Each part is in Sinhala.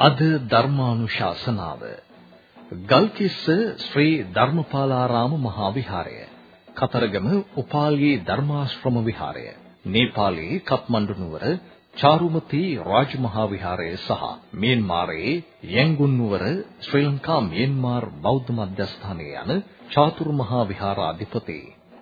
අද ධර්මානුශාසනාව. ගල්කිස්ස ශ්‍රී ධර්මපාලාරාම මහා විහාරය කතරගම උපාලී ධර්මාශ්‍රම විහාරය. නේපාලයේ කත්මණ්ඩු නුවර චාරුමති රාජමහා විහාරය සහ මියන්මාරයේ යැන්ගුන් නුවර ශ්‍රී ලංකා මියන්මාර් බෞද්ධ මධ්‍යස්ථානයේ යන චාතුරු මහා විහාරාධිපති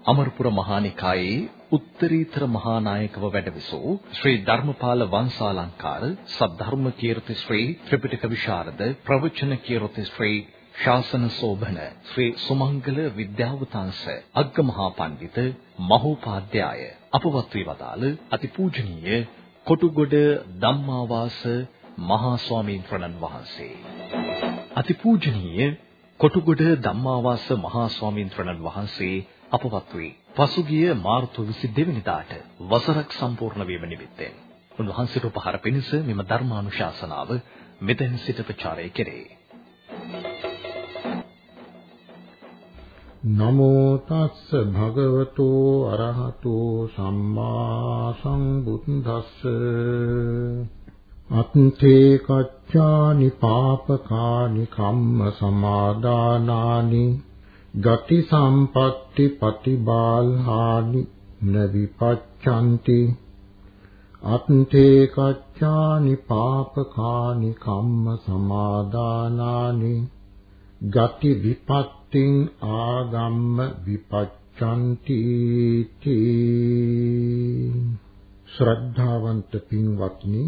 අමරපුර මහානිකායේ උත්තරීතර මහානායකව වැඩවිසූ ශ්‍රී ධර්මපාල වංශාලංකාර සද්ධර්ම කීර්ති ශ්‍රී ත්‍රිපිටක විශාරද ප්‍රවචන කීර්ති ශ්‍රී ශාසන සෝභන ශ්‍රී සුමංගල විද්‍යාවතාංශ අග්ගමහා පඬිත මහෝපාද්‍යය. අපවත් වී වදාළ අතිපූජනීය කොටුගොඩ ධම්මාවාස මහා ස්වාමීන් වහන්සේ. අතිපූජනීය කොටුගොඩ ධම්මාවාස මහා ස්වාමීන් වහන්සේ අපවත් වී පසුගිය මාර්තු 22 වෙනිදාට වසරක් සම්පූර්ණ වීම නිමිත්තෙන් උන්වහන්සේට උපහාර පිණිස මෙම ධර්මානුශාසනාව මෙතෙන් සිට ප්‍රචාරය කෙරේ. නමෝ තස්ස භගවතෝ අරහතෝ සම්මා සම්බුද්දස්ස අත්ථේ කච්චානි පාපකානි කම්ම සමාදානානි ගති සම්පatti පටිබාල්හානි නවිපච්ඡanti අත්ථේ කච්චානි පාපකානි කම්ම සමාදානානි ගති විපත්තිං ආගම්ම විපච්ඡanti ශ්‍රද්ධාවන්ත පින්වත්නි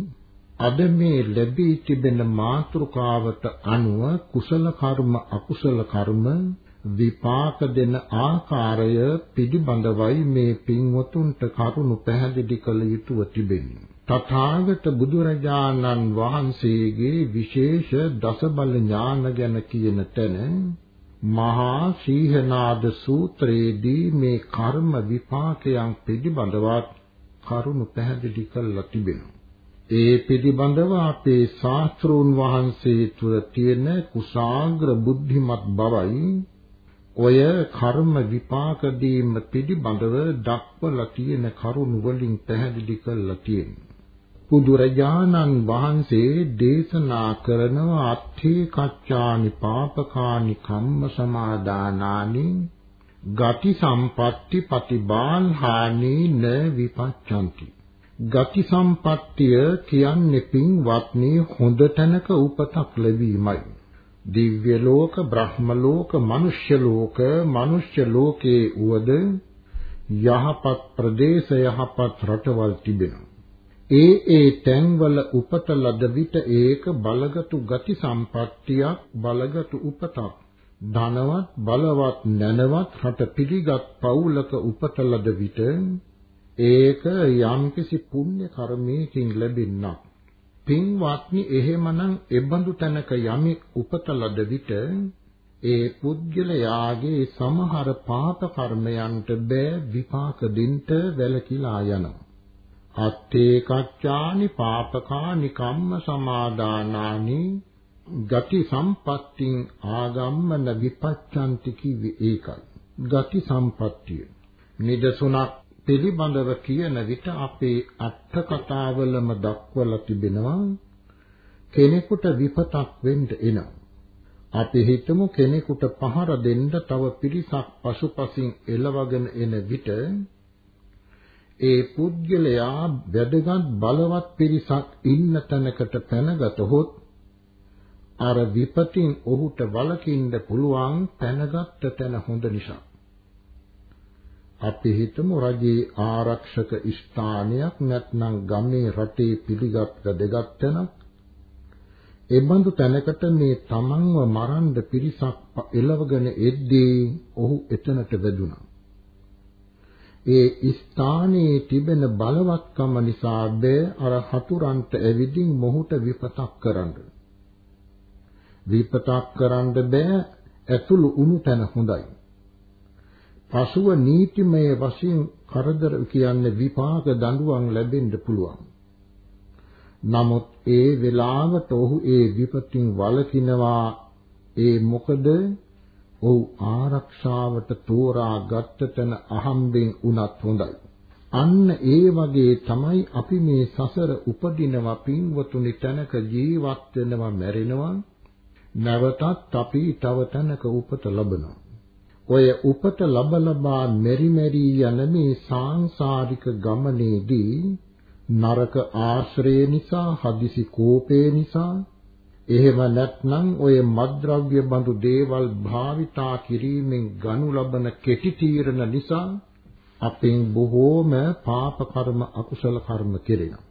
අද මේ ලැබී තිබෙන මාතෘකාවට අනුව කුසල කර්ම අකුසල කර්ම විපාක දෙන ආකාරය පිළිබඳවයි මේ පින්වතුන්ට කරුණු පැහැදිලි කළ යුතුව තිබෙන්නේ. තථාගත බුදුරජාණන් වහන්සේගේ විශේෂ දසබල ඥාන ගැන කියන තැන මහා සීහනාද සූත්‍රයේදී මේ කර්ම විපාකයන් පිළිබඳවත් කරුණු පැහැදිලි කළා තිබෙනවා. ඒ පිළිබඳව අපේ ශාස්ත්‍රෝන් වහන්සේ තුළ තියෙන කුසාග්‍ර බුද්ධිමත් බවයි ඔය කර්ම විපාක දීම පිළිබඳව දක්වලා තියෙන කරුණු වලින් පැහැදිලි කරලා තියෙනවා. බුදුරජාණන් වහන්සේ දේශනා කරන අත්ථේ කච්චානි පාපකානි කම්ම සමාදානානි ගති සම්පatti පටිබාල්හානි න විපච්ඡanti ගති සම්පත්තිය කියන්නේ පින්වත්නි හොඳ තැනක උපතක් ලැබීමයි දිව්‍ය ලෝක, බ්‍රහ්ම ලෝක, මනුෂ්‍ය ලෝක, මනුෂ්‍ය ලෝකයේ උවද යහපත් ප්‍රදේශ යහපත් රටවල් තිබෙනවා. ඒ ඒ තැන්වල උපත ලද විට ඒක බලගතු ගති සම්පත්තියක් බලගතු උපතක්. ධනවත් බලවත් නැනවත් රට පිළිගත් පවුලක උපත ලද විට ඒක යම්කිසි පුණ්‍ය කර්මයකින් ලැබෙන්නක්. පින්වත්නි එහෙමනම් එබඳු තැනක යමෙක් උපත ලද විට ඒ පුද්ගලයාගේ සමහර පාප කර්මයන්ට බෑ විපාක දෙන්න වැළකීලා යනවා. අත්තේ කච්චානි පාපකානි කම්ම සමාදානානි ගති සම්පත්තින් ආගම්මන විපච්ඡanti කිවි ඒකයි. ගති සම්පත්තිය. නිදසුණක් පිළිබඳව කියන විට අපේ අට කතාවලම දක්වලා තිබෙනවා කෙනෙකුට විපතක් වෙන්න එනවා. අපි හිතමු කෙනෙකුට පහර දෙන්න තව පිරිසක් පසුපසින් එළවගෙන එන විට ඒ පුද්ගලයා වැදගත් බලවත් පිරිසක් ඉන්න තැනකට පැනගතහොත් අර විපතින් ඔහුට වළකින්න පුළුවන් පැනගත්ත තැන හොඳ නිසා අපි හිතමු රජයේ ආරක්ෂක ස්ථානයක් නැත්නම් ගමේ රටේ පිළිගත් දෙගත් තැනක් එබඳු තැනකට මේ තමන්ව මරන්න පිරිසක් එළවගෙන එද්දී ඔහු එතනට වැදුනා. ඒ ස්ථානයේ තිබෙන බලවත්කම නිසා බෑ අර හතුරන්ට ඇවිදින් මොහුට විපතක් කරන්න. විපතක් කරන්න බෑ ඇතුළු උණු තැන හොඳයි. පසුව නීතිමය වශයෙන් කරදර කියන්නේ විපාක දඬුවම් ලැබෙන්න පුළුවන්. නමුත් ඒ වෙලාවට ඔහු ඒ විපතින් වළකිනවා ඒ මොකද ඔහු ආරක්ෂාවට තෝරා ගත්ත තැන අහම්බෙන් උනත් හොඳයි. අන්න ඒ වගේ තමයි අපි මේ සසර උපදිනවා පින්වතුනි තැනක ජීවත් වෙනවා මැරෙනවා නැවතත් අපි තව තැනක උපත ලබනවා. ඔය උපත ලබ ලබා මෙරි මෙරි යන මේ සාංශාරික ගමනේදී නරක ආශ්‍රය නිසා හදිසි කෝපේ නිසා එහෙම නැත්නම් ඔය මද්ද්‍රව්‍ය බඳු දේවල් භාවිතා කිරීමෙන් ගනු ලබන කෙටි තීරණ නිසා අපෙන් බොහෝම පාප කර්ම අකුසල කර්ම කෙරෙනවා.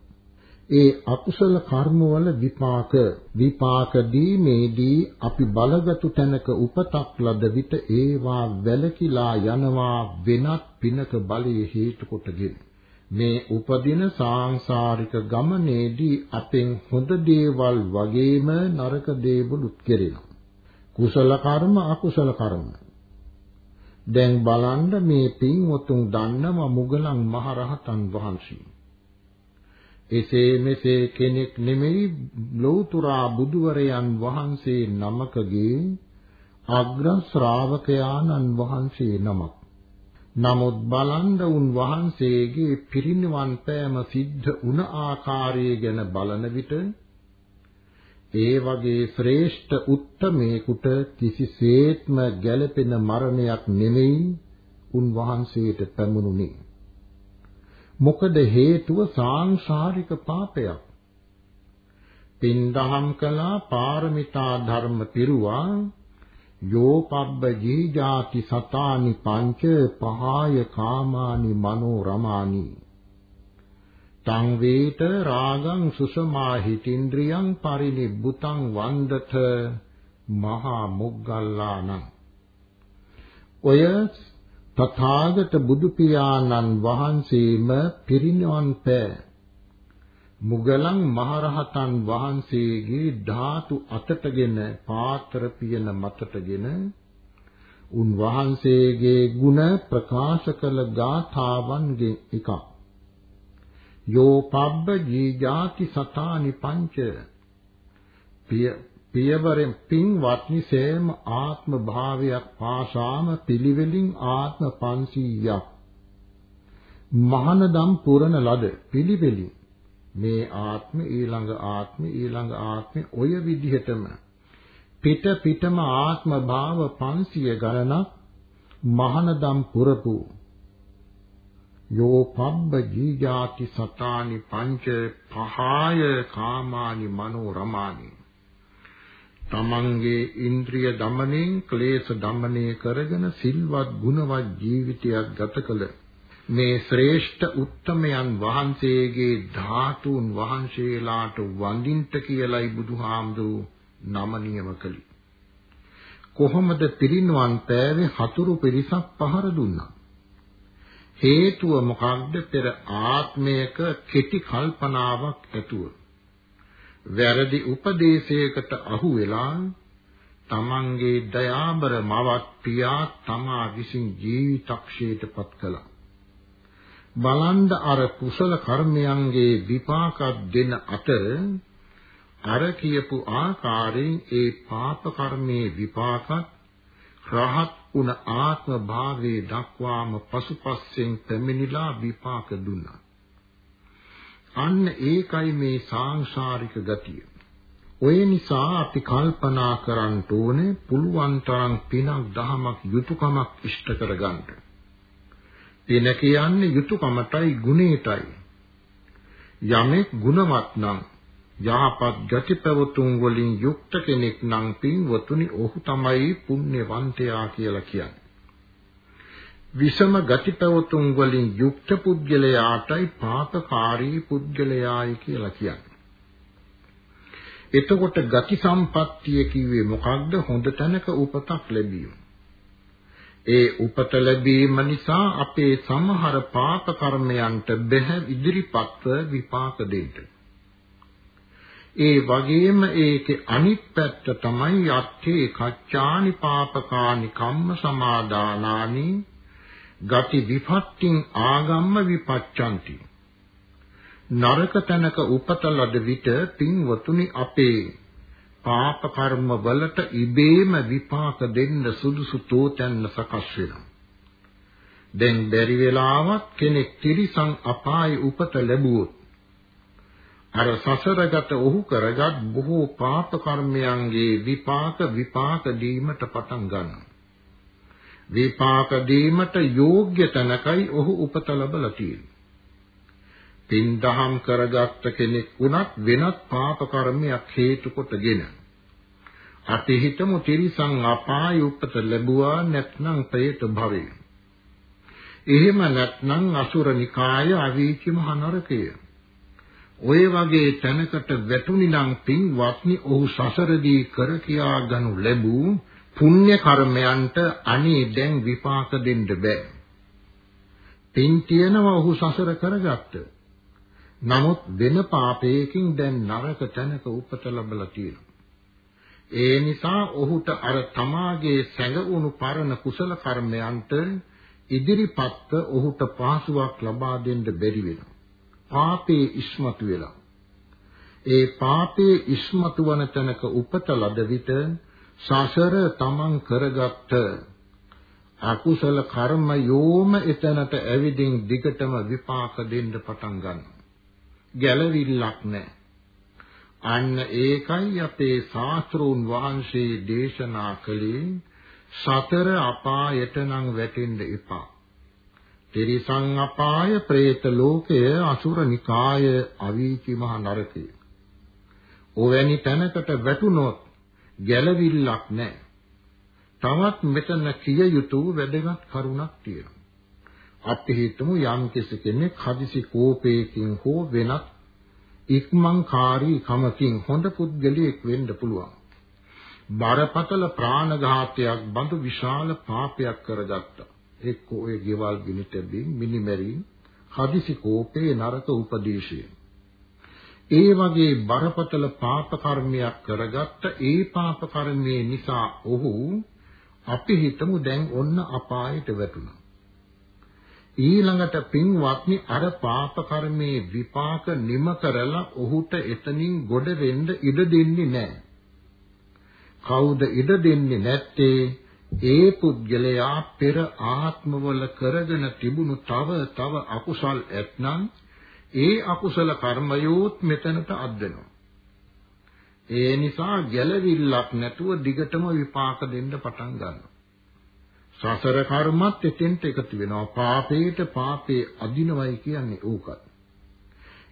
ඒ අකුසල කර්මවල විපාක විපාක දීමේදී අපි බලගත්ු තැනක උපතක් ලද විට ඒවා වැලකිලා යනවා වෙනත් පිනක බලයේ හේතු කොටගෙන. මේ උපදින සාංශාරික ගමනේදී අපෙන් හොඳ දේවල් වගේම නරක දේවලුත් කෙරෙනවා. කුසල කර්ම අකුසල කර්ම. දැන් බලන්න මේ පින්වතුන් දන්නව මුගලන් මහරහතන් වහන්සේ. එසේ මෙසේ කෙනෙක් නෙමෙයි ලෞතුරා බුදුවරයන් වහන්සේ නමකගේ අග්‍ර ශ්‍රාවකයාණන් වහන්සේ නමක්. නමුත් බලන්න උන් වහන්සේගේ පිරිනිවන් පෑම සිද්ධ වුණ ආකාරය ගැන බලන විට ඒ වගේ ශ්‍රේෂ්ඨ උත්තමේකට කිසිසේත්ම ගැළපෙන මරණයක් නෙමෙයි උන්වහන්සේට පැමුණුනේ. මොකද හේතුව සාංශාරික පාපයක්. පින්දහම් කළා පාරමිතා ධර්ම පිරුවා යෝපබ්බ ජීජාති සතානි පංච පහාය කාමානි මනෝරමානි තං වේත රාගං සුසමා හිතින්ද්‍රියං පරිනිබ්බුතං වන්දත මහා මුග්ගල්ලානං ඔය තථාගත බුදු පියාණන් වහන්සේම පිරිනිවන් පෑ. මුගලන් මහරහතන් වහන්සේගේ ධාතු අතටගෙන පාත්‍ර පියන මතටගෙන උන් වහන්සේගේ ගුණ ප්‍රකාශ කළ ගාථාවන්ගෙන් එකක්. යෝ පබ්බ ජීජාති සතානි පංච. පිය පියවරෙන් පින්වත්නි සෑම ආත්ම භාවයක් පාසාම පිළිවෙලින් ආත්ම 500ක් මහනදම් පුරන ලද පිළිවෙලින් මේ ආත්ම ඊළඟ ආත්ම ඊළඟ ආත්මේ ඔය විදිහටම පිට පිටම ආත්ම භාව 500 ගණනක් මහනදම් පුරපු යෝ පබ්බ ජීජාති සතානි පංච පහාය කාමානි මනෝරමානි තමන්ගේ ඉන්ද්‍රිය দমনයෙන් ක්ලේශ দমনය කරගෙන සිල්වත් ගුණවත් ජීවිතයක් ගත කළ මේ ශ්‍රේෂ්ඨ උත්තමයන් වහන්සේගේ ධාතුන් වහන්සේලාට වඳින්ට කියලයි බුදුහාමුදුරු නම නියම කළේ. කොහොමද පිරිනුවන් පෑවේ? හතුරු පිරිසක් පහර දුන්නා. හේතුව මොකක්ද? පෙර ආත්මයක කෙටි කල්පනාවක් ඇතුව. වැරදි උපදේශයකට අහු වෙලා තමන්ගේ දයාබර මවත් පියා තමා විසින් ජීවිතක්ෂයටපත් කළා බලන්ද අර කුසල කර්මයන්ගේ විපාක දෙන අතර අර කියපු ආකාරයෙන් ඒ පාප කර්මයේ විපාකත් රහත් උන ආත්ම භාවයේ දක්වාම පසුපස්සෙන් පැමිණිලා විපාක දුන්නා. අන්න ඒකයි මේ සාංශාරික ගතිය. ඔය නිසා අපි කල්පනා කරන්න ඕනේ පුළුවන් තරම් පිනක් දහමක් යුතුයකමක් ඉෂ්ට කරගන්න. පින කියන්නේ යුතුයකමටයි ගුණයටයි. යමෙක් ගුණවත් නම් යහපත් ගති පැවතුම් වලින් යුක්ත කෙනෙක් නම් පින්වතුනි ඔහු තමයි පුණ්‍යවන්තයා කියලා කියන්නේ. විෂම ගති පැවතුම් වලින් යුක්ත පුද්ගලයාටයි පාපකාරී පුද්ගලයායි කියලා කියන්නේ. එතකොට ගති සම්පත්තිය කිව්වේ මොකක්ද? හොඳ තැනක උපතක් ලැබීම. ඒ උපත ලැබීම නිසා අපේ සමහර පාප කර්මයන්ට බැහැ ඉදිරිපත්ව විපාක දෙන්න. ඒ වගේම ඒකේ අනිත් පැත්ත තමයි යත්තේ කච්චානි පාපකානි කම්ම සමාදානානි ගති විපත්තින් ආගම්ම විපච්ඡanti නරක තැනක උපත ලද විට පින්වතුනි අපේ පාප කර්ම වලට ඉබේම විපාක දෙන්න සුදුසු තෝතැන්න සකස් වෙනවා දැන් බැරි වෙලාවත් කෙනෙක් තිරිසන් අපායේ උපත ලැබුවොත් අර සසරගත ඔහු කරගත් බොහෝ පාප කර්මයන්ගේ විපාක විපාක දීමට පටන් ගන්නවා. විපාක දීමට යෝග්‍ය තැනකයි ඔහු උපත ලැබලා තියෙන්නේ. පින් දහම් කරගත්ත කෙනෙක් වුණත් වෙනත් පාප කර්මයක් හේතු කොටගෙන අපි හිතමු තිරිසන් අපාය උපත ලැබුවා නැත්නම් പ്രേත භවයේ. එහෙම නැත්නම් අසුර නිකාය අවීචි මහ නරකය. ඔය වගේ තැනකට වැටුනි නම් පින්වත්නි ඔහු සසරදී කර කියා ගනු ලැබූ පුණ්‍ය කර්මයන්ට අනේ දැන් විපාක දෙන්න බෑ. පින් තියනවා ඔහු සසර කරගත්ත. නමුත් වෙන පාපයකින් දැන් නරක තැනක උපත ලැබලා තියෙනවා. ඒ නිසා ඔහුට අර තමාගේ සැඟවුණු පරණ කුසල කර්මයන්ට ඉදිරිපත්ව ඔහුට පහසුවක් ලබා දෙන්න බැරි වෙනවා. පාපේ ඉස්මතු වෙලා. ඒ පාපේ ඉස්මතු වන තැනක උපත ලද විට සසර තමන් කරගත්ත අකුසල කර්ම යෝම එතනට ඇවිදින් දිගටම විපාක දෙන්න පටන් ගන්නවා. ගැළවිල්ලක් නැහැ. අන්න ඒකයි අපේ ශාස්ත්‍රෝන් වහන්සේ දේශනා කළේ සතර අපායට නම් වැටෙන්න එපා. තිරිසං අපාය, പ്രേත ලෝකය, අසුර නිකාය, අවීචි මහ නරකය. ඔවැනි තැනකට වැටුනොත් ගැළවිල්ලක් නැහැ. තවත් මෙතන කිය යුතු වැදගත් කරුණක් තියෙනවා. අපි හිතමු යම් කෙනෙක් හදිසි කෝපයකින් හෝ වෙනත් ඉක්මන්කාරී කමකින් හොඳ පුද්ගලයෙක් වෙන්න පුළුවන්. බරපතල ප්‍රාණඝාතයක් බඳු විශාල පාපයක් කරගත්තා. එක්ක ඔය ගෙවල් ගිනිතෙමින් මිනිමැරින් හදිසි කෝපේ නරක උපදේශය. ඒ වගේ බරපතල පාප කර්මයක් කරගත්ත ඒ පාප කර්මයේ නිසා ඔහු අපි හිතමු දැන් ඔන්න අපායට වැටුණා. ඊළඟට පින්වත්නි අර පාප කර්මයේ විපාක නිම කරලා ඔහුට එතනින් ගොඩ වෙන්න ඉඩ දෙන්නේ නැහැ. කවුද ඉඩ දෙන්නේ නැත්තේ? ඒ පුද්ගලයා පෙර ආත්මවල කරගෙන තිබුණු තව තව අකුසල් ඇතනම් ඒ අකුසල කර්මයෝත් මෙතනට අද්දනවා. ඒ නිසා ගැළවිල්ලක් නැතුව දිගටම විපාක දෙන්න පටන් ගන්නවා. සසර කර්මත් එතෙන්ට එකතු වෙනවා. පාපේට පාපේ අදිනවයි කියන්නේ ඕකත්.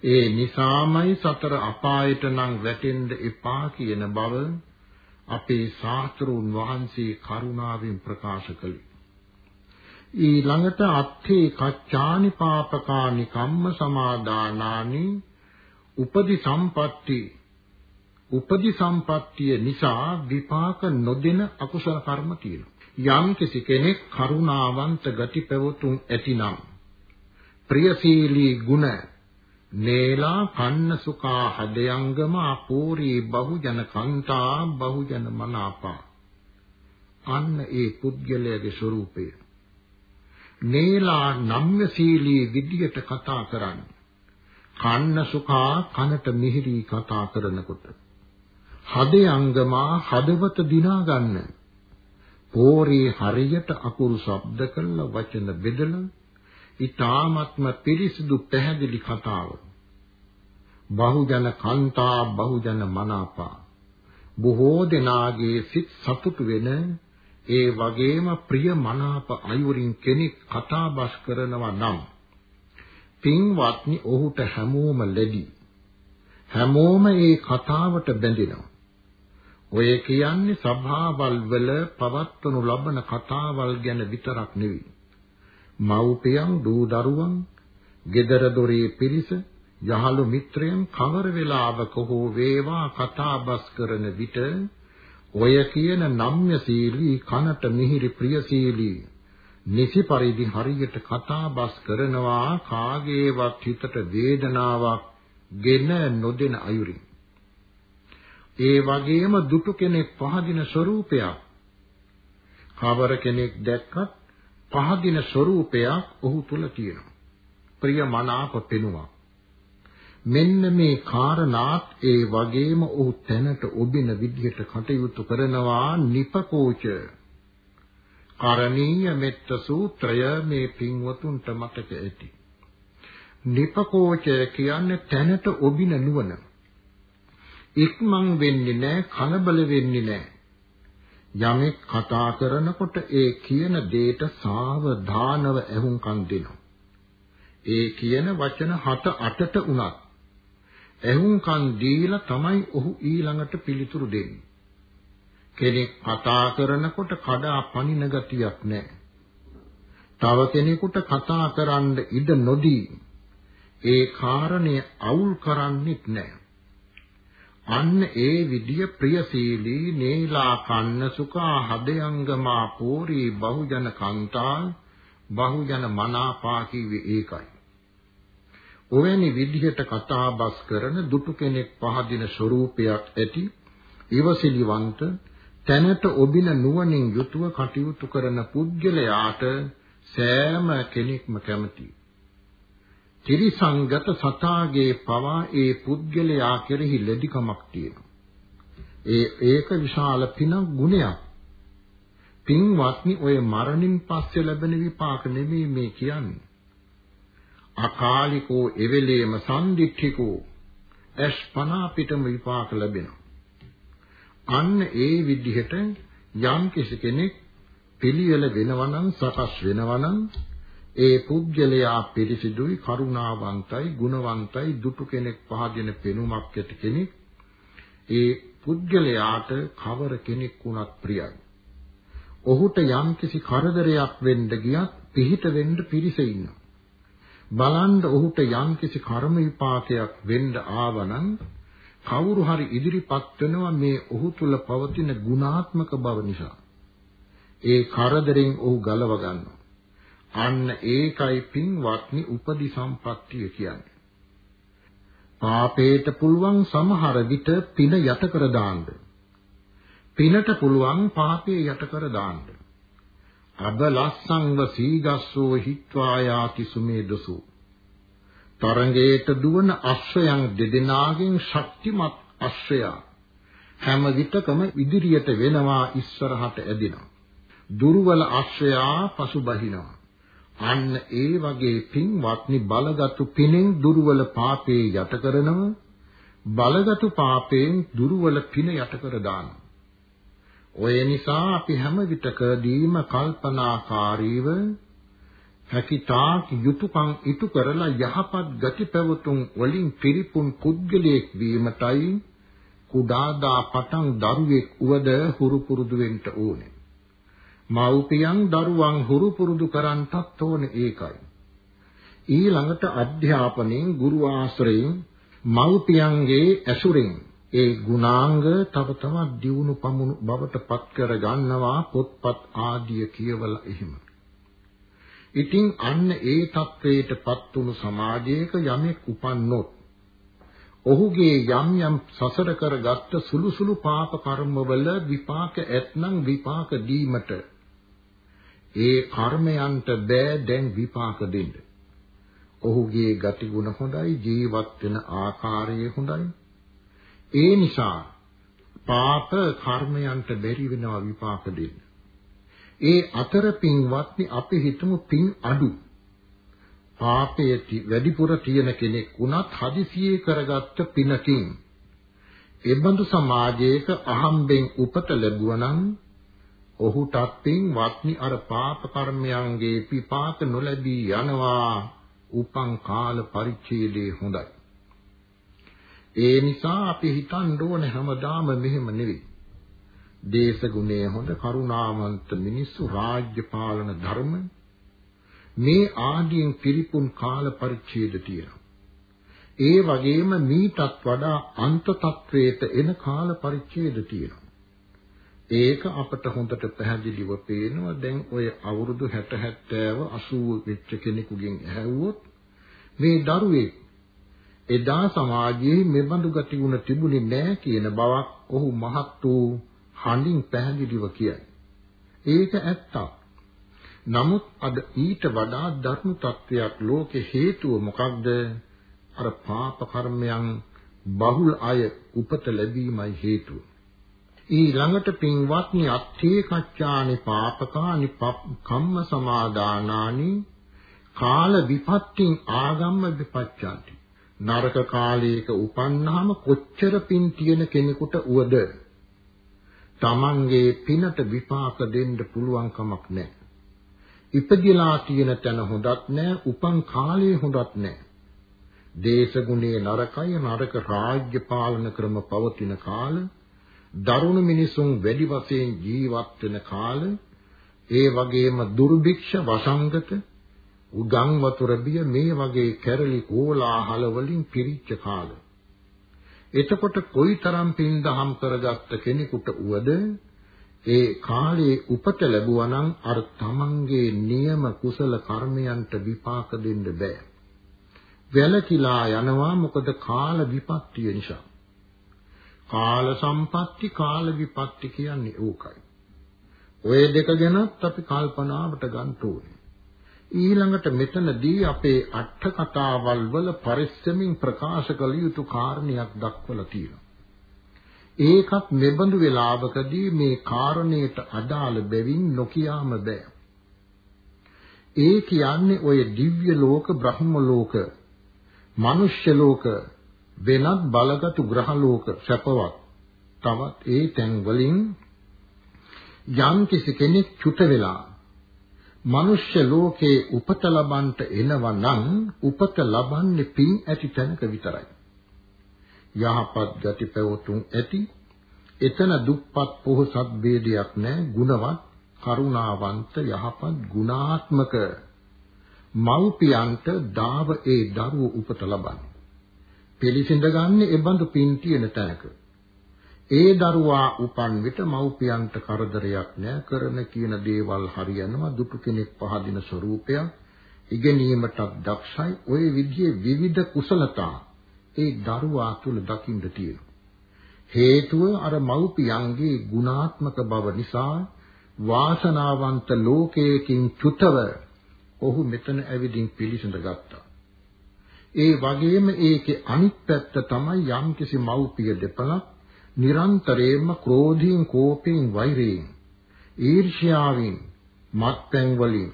ඒ නිසාමයි සතර අපායට නම් වැටෙන්න එපා කියන බව අපේ ශාස්ත්‍රුන් වහන්සේ කරුණාවෙන් ප්‍රකාශ කළේ. ඊළඟට අත්ථේ කච්චානි පාපකානි කම්ම සමාදානානි උපදි සම්පatti උපදි සම්පත්තිය නිසා විපාක නොදෙන අකුසල කර්ම තියෙනවා. යම් කිසි කෙනෙක් කරුණාවන්ත ගති පැවතුම් ඇතිනම් ප්‍රියශීලී ගුණ නේලා කන්න සුඛා හදයංගම අපෝරී බහුජන කන්තා බහුජන මනාපා අන්න ඒ පුද්ගලයාගේ ස්වરૂපය නේලා නම්‍යශීලී විදියට කතා කරන්නේ. කන්න සුඛා කනට මිහිරි කතා කරනකොට. හදයංගමා හදවත දිනා ගන්න. පෝරේ හරියට අකුරු ශබ්ද කළ වචන බෙදලා ඊ타ත්ම පිරිසිදු පැහැදිලි කතාව. බහුජන කාන්තා බහුජන මනාපා. බොහෝ දෙනාගේ සිත් සතුටු වෙන ඒ වගේම ප්‍රිය මනාප අයුරින් කෙනෙක් කතා බස් කරනවා නම් පින්වත්නි ඔහුට හැමෝම ලැබි හැමෝම ඒ කතාවට බැඳෙනවා ඔය කියන්නේ සභාවල් වල පවත්වනු ලබන කතාවල් ගැන විතරක් නෙවෙයි. මව්පියන් දූ දරුවන්, gedara dore පිරිස, යහළු මිත්‍රයන් කවර වේලාවක හෝ වේවා කතාබස් කරන විට ඔය කියන නම්‍යශීලී කනට මිහිරි ප්‍රියශීලී නිසි පරිදි හරියට කතාබස් කරනවා කාගේවත් හිතට වේදනාවක් ගෙන නොදෙන අයුරින් ඒ වගේම දුටු කෙනෙක් පහදින ස්වરૂපයක් කවර කෙනෙක් දැක්කත් පහදින ස්වરૂපයක් ඔහු තුල තියෙනවා. ප්‍රිය මනාප පෙනුමක්. මෙන්න මේ කාරණාත් ඒ වගේම ඔහු තැනට ඔබින විදිහට කටයුතු කරනවා නිපකෝච. කරණීය මෙත්ත සූත්‍රය මේ පින්වතුන්ට මතක ඇති. නිපකෝචය කියන්නේ තැනට ඔබින නුවණ. ඉක්මන් වෙන්නේ නැහැ, කලබල වෙන්නේ නැහැ. යමෙක් කතා කරනකොට ඒ කියන දෙයට සාවධානව ඇහුම්කන් දෙනවා. ඒ කියන වචන 7 8ට උනත් ඇහුම්කන් දීලා තමයි ඔහු ඊළඟට පිළිතුරු දෙන්නේ. කෙනෙක් කතා කරනකොට කඩා පනින ගතියක් නැහැ. තව කෙනෙකුට කතා කරන්න ඉඩ නොදී ඒ කාරණේ අවුල් කරන්නෙත් නැහැ. අන්න ඒ විදිය ප්‍රියශීලී නේලා කන්න සුඛා හදයංගමා පෝරී බහුජන කන්තා බහුජන මනාපා කිව්වේ ඒකයි. ඔවැනි විදිහට කතා බස් කරන දුටු කෙනෙක් පහදින ස්වરૂපයක් ඇති ඉවසිලිවන්ත තැනට ඔබින නුවණින් යුතුව කටයුතු කරන පුද්ගලයාට සෑම කෙනෙක්ම කැමතියි. ත්‍රිසංගත සතාගේ පවා ඒ පුද්ගලයා කෙරෙහි ලැබිකමක් තියෙනවා. ඒ ඒක විශාල පිනක් ගුණයක්. පින්වත්නි ඔය මරණින් පස්සේ ලැබෙන විපාක නෙමෙයි මේ කියන්නේ. අකාලිකෝ එවෙලේම සම්දිත්තිකෝ අස්පනා පිටම විපාක ලැබෙනවා. අන්න ඒ විදිහට යම් කෙනෙක් පිළිවෙල වෙනවා නම් සකස් වෙනවා නම් ඒ පුද්ගලයා පිරිසිදුයි කරුණාවන්තයි ගුණවන්තයි දුටු කෙනෙක් පහගෙන පෙනුමක් ඇති කෙනෙක් ඒ පුද්ගලයාට කවර කෙනෙක් වුණත් ප්‍රියයි. ඔහුට යම්කිසි කරදරයක් වෙන්න ගියත් පිහිට වෙන්න පිරිස ඉන්නවා. බලන්න ඔහුට යම්කිසි කර්ම විපාකයක් වෙන්න ආවනම් කවුරු හරි ඉදිරිපත් වෙනවා මේ ඔහු තුල පවතින ගුණාත්මක බව නිසා. ඒ කරදරෙන් ඔහු ගලව ගන්නවා. අන්න ඒකයි පින්වත්නි උපදි සම්පත්තිය කියන්නේ. පාපේට පුළුවන් සමහර විට පින යට කර දාන්න. පිනට පුළුවන් පාපේ යට කර දාන්න. අබ ලස්සංව සීගස්සෝ හිත්වායාති සුමේදසු. තරංගයට දුවන අශ්වයන් දෙදෙනාගෙන් ශක්තිමත් අශ්වයා හැම විටකම ඉදිරියට වෙනවා ඉස්සරහට ඇදෙනවා. දුර්වල අශ්වයා පසුබහිනවා. අන්න ඒ වගේ පින්වත්නි බලගත්ු පිනෙන් දුර්වල පාපේ යට කරනව බලගත්ු පාපයෙන් දුර්වල පින යට කර දානවා. ඔය නිසා අපි හැම විටකදීම කල්පනාකාරීව හැකිතාක් යුතුයකම් ඉටු කරලා යහපත් ගති පැවතුම් වලින් පිරිපුන් පුද්ගලයෙක් වීමටයි කුඩාදා පටන් දරුවෙක් උවද හුරු පුරුදු වෙන්න ඕනේ. මව්පියන් දරුවන් හුරු පුරුදු කරන්ටත් ඕනේ ඒකයි. ඊළඟට අධ්‍යාපනයෙන් ගුරු ආශ්‍රයෙන් මව්පියන්ගේ ඇසුරෙන් ඒ ගුණාංග තව තවත් දියුණු පමුණු බවට පත් කර ගන්නවා පොත්පත් ආදිය කියවලා එහෙම. ඉතින් අන්න ඒ තත්වයට පත් වුණු සමාජයක යමෙක් උපන්නොත් ඔහුගේ යම් යම් සසර කරගත් සුළු සුළු පාප කර්මවල විපාක ඇතනම් විපාක දීමට ඒ කර්මයන්ට බෑ දැන් විපාක දෙන්න. ඔහුගේ ගතිගුණ හොඳයි ජීවත් වෙන ආකාරය හොඳයි ඒ නිසා පාප කර්මයන්ට බැරි වෙනවා විපාක දෙන්න. ඒ අතර පින්වත්නි අපි හිතමු පින් අඩු. පාපයේ වැඩිපුර තියෙන කෙනෙක් වුණත් හදිසියේ කරගත්ත පිනකින් එබඳු සමාජයක අහම්බෙන් උපත ලැබුවා නම් ඔහුටත් පින් වත්නි අර පාප කර්මයන්ගේ පිපාක නොලැබී යනවා උපං කාල පරිච්ඡේදේ හොඳයි ඒ නිසා අපි හිතන්න ඕනේ හැමදාම මෙහෙම නෙවෙයි. දේශගුණය හොඳ කරුණාවන්ත මිනිස්සු රාජ්‍ය පාලන ධර්ම. මේ ආදීන් පිරිපුන් කාල පරිච්ඡේද තියෙනවා. ඒ වගේම මීටත් වඩා අන්ත තත්වයට එන කාල පරිච්ඡේද තියෙනවා. ඒක අපට හොඳට පැහැදිලිව පේනවා. දැන් ඔය අවුරුදු 60 70 80 වෙච්ච කෙනෙකුගෙන් ඇහුවොත් මේ දරුවේ එදා සමාජයේ මෙබඳු ගති ගුණ තිබුණේ නැහැ කියන බවක් ඔහු මහත් වූ හඬින් පැහැදිලිව කියයි. ඒක ඇත්තක්. නමුත් අද ඊට වඩා ධර්ම තත්වයක් ලෝකේ හේතුව මොකක්ද? අර පාප කර්මයන් බහුල අය උපත ලැබීමයි හේතුව. ඊළඟට පින්වත්නි අත්ථේ කච්චානි පාපකානි කම්ම සමාදානානි කාල විපත්තින් ආගම්ම විපච්ඡanti නරක කාලයක උපන්නාම කොච්චර පින් තියෙන කෙනෙකුට උවද තමන්ගේ පිනට විපාක දෙන්න පුළුවන් කමක් නැහැ. ඉපදිලා තියෙන තැන හොඳත් නැහැ, උපන් කාලේ හොඳත් නැහැ. දේශගුණේ නරකයි නරක රාජ්‍ය පාලන ක්‍රම පවතින කාල දරුණු මිනිසුන් වැඩි වශයෙන් ජීවත් වෙන කාල ඒ වගේම දුර්භික්ෂ වසංගත උගන් වතුර බිය මේ වගේ කැරලි කෝලාහල වලින් පිරිච්ච කාල. එතකොට කොයිතරම් පින්දහම් කරගත්ත කෙනෙකුට උවද ඒ කාලේ උපත ලැබුවා නම් අර තමන්ගේ නියම කුසල කර්මයන්ට විපාක දෙන්න බෑ. වැලකිලා යනවා මොකද කාල විපත්තිය නිසා. කාල සම්පatti කාල විපත්ති කියන්නේ ඕකයි. ඔය දෙක ගැනත් අපි කල්පනාවට ගන්න ඕනේ. ඊළඟට මෙතනදී අපේ අට කතාවල් වල පරිස්සමින් ප්‍රකාශ කළ යුතු කාරණයක් දක්වලා තියෙනවා. ඒකත් මෙබඳු වෙලාවකදී මේ කාරණයට අදාළ බැවින් නොකියාම බෑ. ඒ කියන්නේ ඔය දිව්‍ය ලෝක, බ්‍රහ්ම ලෝක, මනුෂ්‍ය ලෝක, වෙනත් බලගතු ග්‍රහ ලෝක සැපවත්. තවත් ඒ තැන් වලින් යම් කිසි කෙනෙක් චුත වෙලා මනුෂ්‍ය ලෝකේ උපත ලබන්නට එනවා නම් උපත ලබන්නේ පින් ඇති තැනක විතරයි. යහපත් ගති පැවතුම් ඇති එතන දුප්පත් පොහොසත් ભેදයක් නැහැ ගුණවත් කරුණාවන්ත යහපත් ගුණාත්මක මව්පියන්ට දාව ඒ දරුවෝ උපත ලබන්නේ. පිළිසිඳ ගන්න ඒ බඳු පින් තියෙන තැනක. ඒ දරුවා උපන් විට මව්පියන්ට කරදරයක් නෑ. කරන කියන දේවල් හරියනවා. දුටු කෙනෙක් පහදින ස්වરૂපයක් ඉගෙනීමටත් දක්ෂයි. ওই විදිහේ විවිධ කුසලතා ඒ දරුවා තුල දකින්න තියෙනවා. හේතුව අර මව්පියන්ගේ ගුණාත්මක බව නිසා වාසනාවන්ත ලෝකයකින් චුතව ඔහු මෙතන ඇවිදින් පිළිසඳ ගත්තා. ඒ වගේම ඒකේ අනිත් පැත්ත තමයි යම්කිසි මව්පිය දෙපළක් නිරන්තරයෙන්ම ක්‍රෝධයෙන් කෝපයෙන් වෛරයෙන් ඊර්ෂ්‍යාවෙන් මත්පැන් වලින්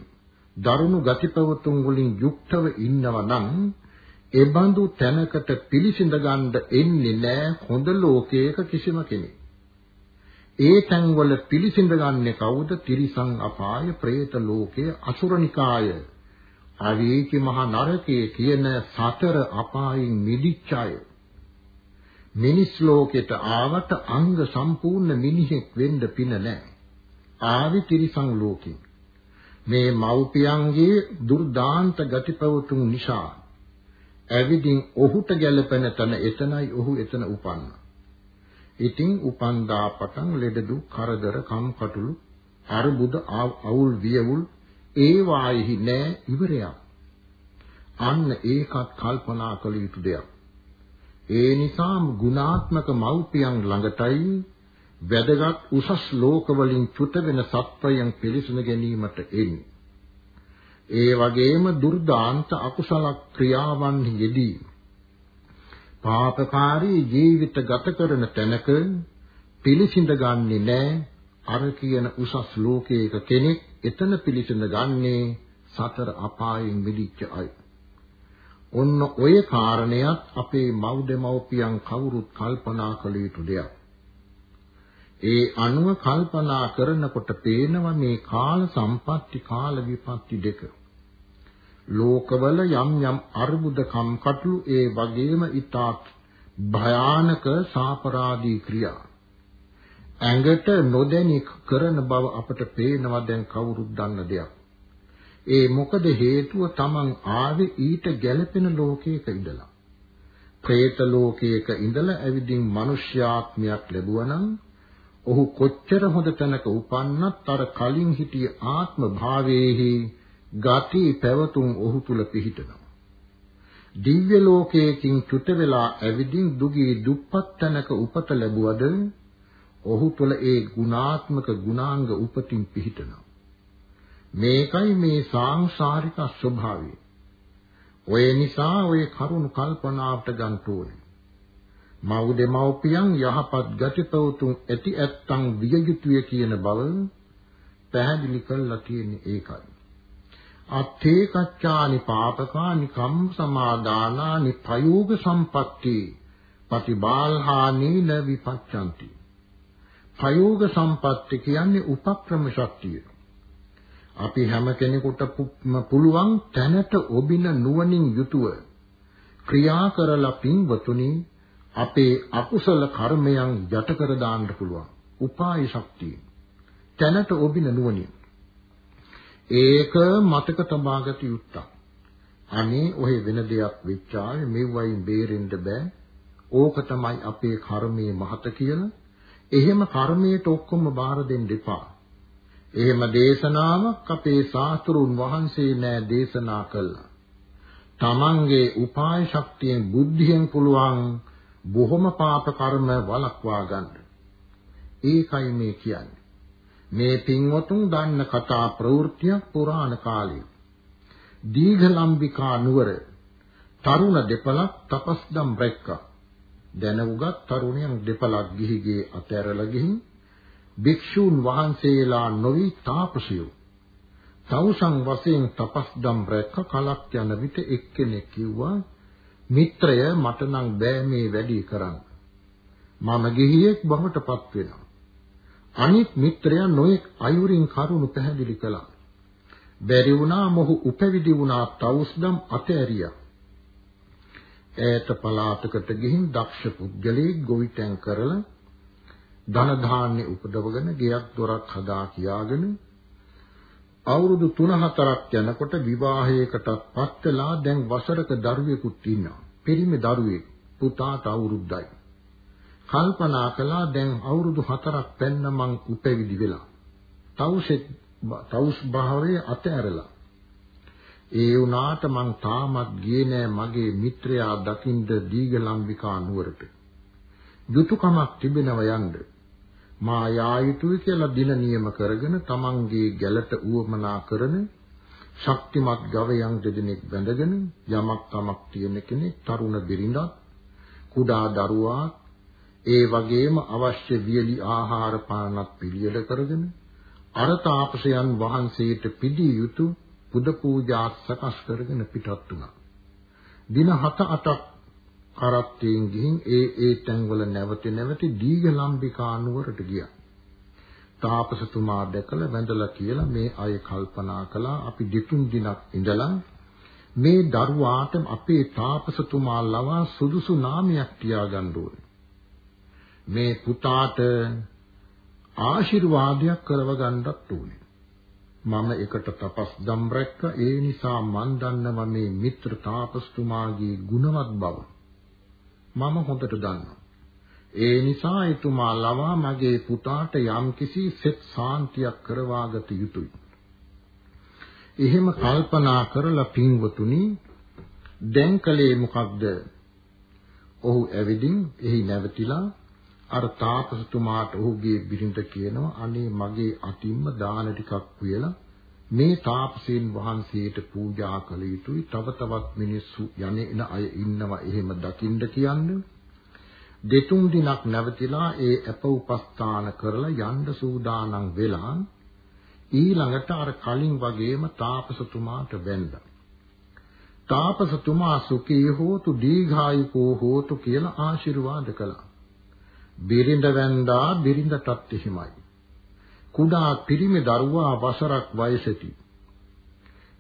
දරුණු ගතිපවතුන් වලින් යුක්තව ඉන්නවා නම් ඒ බඳු තැනකට පිළිසිඳ ගන්න එන්නේ නැහැ හොඳ ලෝකයක කිසිම කෙනෙක්. ඒ තැන්වල පිළිසිඳ ගන්නේ කවුද? තිරිසන් අපාය, പ്രേත ලෝකය, අසුරනිකාය, අවීචි මහ නරකයේ කියන සතර අපායින් මිදිච්ච අය. මිනිස් ලෝකෙට ආවට අංග සම්පූර්ණ මිනිහෙක් වෙන්න පින නැහැ. ආවි තිරිසන් ලෝකෙ. මේ මව්පියන්ගේ දුර්දාන්ත ගතිපවතුන් නිසා ඇවිදින් ඔහුට ගැළපෙන තැන එතනයි ඔහු එතන උපන්නා. ඉතින් උපන්දා පටන් ලෙඩ දුක් කරදර කම්කටොළු අරුබුද අවුල් වියවුල් ඒ වායෙහි නෑ ඉවරයක්. අන්න ඒකත් කල්පනා කළ යුතු දෙයක්. ඒ නිසාම ගුණාත්මක මව්පියන් ළඟටයි වැදගත් උසස් ලෝකවලින් චුත වෙන සත්වයන් පිළිසුන ගැනීමට එන්නේ. ඒ වගේම දුර්දාන්ත අකුසල ක්‍රියාවන් යෙදී පාපකාරී ජීවිත ගත කරන තැනක පිළිසිඳ ගන්නෙ නෑ අර කියන උසස් ලෝකයක කෙනෙක් එතන පිළිසිඳ ගන්නේ සතර අපායෙන් මිදිච්ච අය. ඔන්න ඔය කාරණයක් අපේ මව් දෙමව්පියන් කවුරුත් කල්පනා කළ යුතු දෙයක්. ඒ අනුව කල්පනා කරනකොට පේනවා මේ කාල සම්පatti කාල විපatti දෙක. ලෝකවල යම් යම් අර්බුද කම්කටොළු ඒ වගේම ඊටත් භයානක සාපරාධී ක්‍රියා. ඇඟට නොදැනි කරන බව අපට පේනවා දැන් කවුරුත් දන්න දෙයක්. ඒ මොකද හේතුව Taman ආවේ ඊට ගැළපෙන ලෝකයක ඉඳලා. പ്രേත ලෝකයක ඉඳලා ඇවිදින් මිනිස්යාත්මයක් ලැබුවනම් ඔහු කොච්චර හොඳ තැනක උපන්නත් අර කලින් හිටිය ආත්ම භාවයේහි ගති පැවතුම් ඔහු තුල පිහිටනවා. දිව්‍ය ලෝකයකින් චුත වෙලා ඇවිදින් දුගී දුප්පත් තැනක උපත ලැබුවද ඔහු තුල ඒ ගුණාත්මක ගුණාංග උපතින් පිහිටනවා. මේකයි මේ සාංශාරික ස්වභාවය. ඔය නිසා ඔය කරුණ කල්පනාවට ගන්න ඕනේ. මව් දෙමව්පියන් යහපත් ගතිපවතුන් ඇති ඇත්තන් විය යුතුය කියන බව පැහැදිලි කරලා තියෙන්නේ ඒකයි. අත්තේ කච්චානි පාපකානි කම් සමාදානානි ප්‍රයෝග සම්පatti පටිබාල්හානීන විපච්ඡanti. ප්‍රයෝග සම්පatti කියන්නේ උපක්‍රම ශක්තිය. අපි හැම කෙනෙකුට පුළුවන් තැනට ඔබින නුවණින් යුතුව ක්‍රියා කරලා පින්වතුනි අපේ අකුසල කර්මයන් යට කර දාන්න පුළුවන්. උපාය ශක්තිය. තැනට ඔබින නුවණින්. ඒක මතක තබාගත යුත්තක්. අනේ ඔය වෙන දෙයක් වෙච්චාවේ මෙව්වයින් බේරෙන්න බෑ. ඕක තමයි අපේ කර්මයේ මහත කියලා. එහෙම කර්මයට ඔක්කොම බාර දෙන්න එපා. එහෙම දේශනාවක් අපේ සාතුරුන් වහන්සේ නෑ දේශනා කළා. තමන්ගේ උපාය ශක්තියෙන් බුද්ධියෙන් පුළුවන් බොහොම පාප කර්ම වළක්වා ගන්න. ඒකයි මේ කියන්නේ. මේ පින්වතුන් දන්න කතා ප්‍රවෘත්තිය පුරාණ කාලේ. දීඝලම්බිකා නුවර තරුණ දෙපළක් තපස්දම් රැක්කා. දැනුගත් තරුණයන් දෙපළක් ගිහිගේ අතැරලා ගිහින් භික්ෂූන් වහන්සේලා නොවි තාපසයෝ තවුසන් වශයෙන් තපස්දම් රැක්ක කලක් යන විට එක්කෙනෙක් කිව්වා මිත්‍රය මට නම් බෑ මේ වැඩි කරන්න මම ගිහියෙක් බවටපත් වෙනවා අනිත් මිත්‍රයා නොඑක් අයුරින් කරුණු පැහැදිලි කළා. බැරි වුණා මොහු උපවිදි වුණා තවුස්දම් අතෑරියා. ඈත පළාතකට ගිහින් දක්ෂ පුද්ගලයෙක් ගොවිතැන් කරලා ධන ධාන්‍ය උපදවගෙන ගෙයක් දොරක් හදා කියාගෙන අවුරුදු 3-4ක් යනකොට විවාහයකටත් පත් වෙලා දැන් වසරක දරුවෙකුත් ඉන්නවා. පිරිමි දරුවෙක් පුතාට අවුරුද්දයි. කල්පනා කළා දැන් අවුරුදු 4ක් පැන්න මං උපවිදි වෙලා. තවුසෙත් තවුස් භාවයේ අතෑරලා. ඒ වුණාට මං තාමත් ගියේ නෑ මගේ මිත්‍රයා දකින්ද දීගලම්බිකා නුවරට. යුතුයකමක් තිබෙනව යන්න. මා යා යුතුයි කියලා දින නියම කරගෙන තමන්ගේ ගැලට උවමනා කරන ශක්තිමත් ගවයන් දෙදෙනෙක් බැඳගෙන යමක් තමක් තියෙන කෙනෙක් තරුණ බිරිඳක් කුඩා දරුවා ඒ වගේම අවශ්‍ය වියලි ආහාර පානත් පිළියෙල කරගෙන අර තාපසයන් වහන්සේට පිළිය යුතු පුද පූජා සකස් කරගෙන පිටත් වුණා. දින 7-8ක් කරත්තයෙන් ගිහින් ඒ ඒ තැන්වල නැවත නැවත දීඝලම්බිකා නුවරට ගියා. තාපසතුමා දැකලා වැඳලා කියලා මේ අය කල්පනා කළා අපි දෙතුන් දිනක් ඉඳලා මේ දරුවාට අපේ තාපසතුමා ලවා සුදුසු නාමයක් තියාගන්න ඕනේ. මේ පුතාට ආශිර්වාදයක් කරව ගන්නත් ඕනේ. මම එකට තපස් දම් රැක්ක ඒ නිසා මන් දන්නවා මේ මිත්‍ර තාපස්තුමාගේ ගුණවත් බව. මම හොඳට දන්නවා. ඒ නිසා එතුමා ලවා මගේ පුතාට යම්කිසි සෙත් සාන්තියක් කරවාගත යුතුය. එහෙම කල්පනා කරලා පින්වතුනි දැන් කලේ මොකක්ද? ඔහු ඇවිදින් එහි නැවතිලා අර තාපසතුමාට ඔහුගේ බිරිඳ කියනවා අනේ මගේ අතින්ම දාන ටිකක් කියලා මේ තාපසීන් වහන්සේට පූජා කළ යුතුයි. තව තවත් මිනිස්සු යන්නේ එන අය ඉන්නවා එහෙම දකින්න කියන්නේ. දෙතුන් දිනක් නැවතිලා ඒ අප උපස්ථාන කරලා යන්න සූදානම් වෙලා ඊළඟට අර කලින් වගේම තාපසතුමාට වැඳා තාපසතුමා සුඛී හෝතු දීඝායුකෝ හෝතු කියලා ආශිර්වාද කළා. බිරිඳ වැන්දා බිරිඳටත් එහෙමයි. කුඩා පිරිමි දරුවා වසරක් වයසෙති.